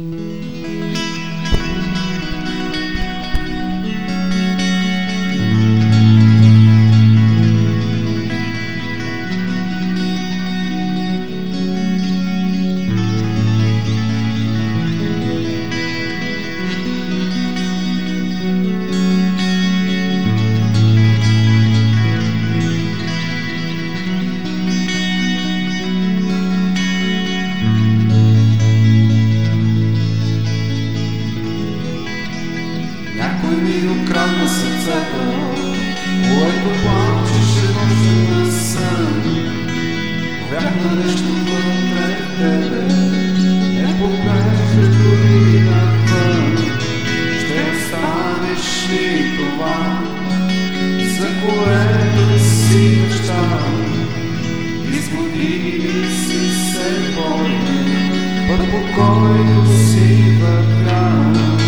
Mm-hmm. Ми украдна сърцето, което плачеше нощен сън. Вярх на нещо вътре в тебе, не поглежда дори навън. Ще останеш ли това, за което си мечтал? Из години си се борил, път по който си вървял.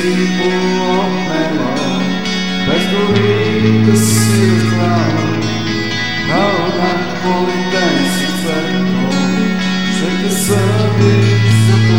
people all night long. Masquerade the silver clown. Now that holy dance is at home. Shake ze service of the